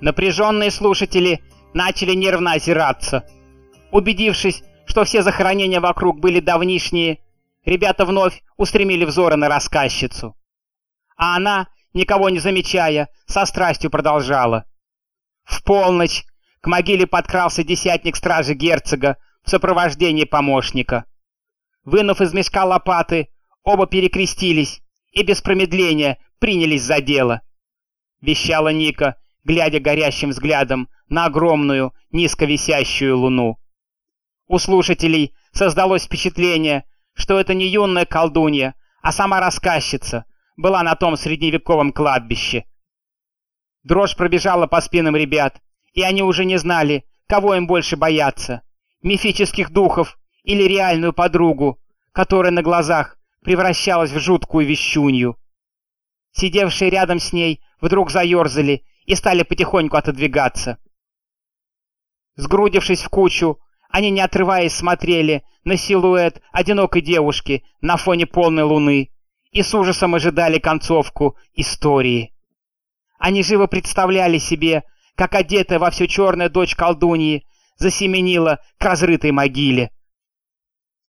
Напряженные слушатели начали нервно озираться. Убедившись, что все захоронения вокруг были давнишние, ребята вновь устремили взоры на рассказчицу. А она, никого не замечая, со страстью продолжала. В полночь к могиле подкрался десятник стражи герцога в сопровождении помощника. Вынув из мешка лопаты, оба перекрестились и без промедления принялись за дело. Вещала Ника, глядя горящим взглядом на огромную, низко висящую луну. У слушателей создалось впечатление, что это не юная колдунья, а сама рассказчица была на том средневековом кладбище. Дрожь пробежала по спинам ребят, и они уже не знали, кого им больше бояться — мифических духов или реальную подругу, которая на глазах превращалась в жуткую вещунью. Сидевшие рядом с ней вдруг заерзали и стали потихоньку отодвигаться. Сгрудившись в кучу, они, не отрываясь, смотрели на силуэт одинокой девушки на фоне полной луны и с ужасом ожидали концовку истории. Они живо представляли себе, как одетая во все черное дочь колдуньи засеменила к разрытой могиле.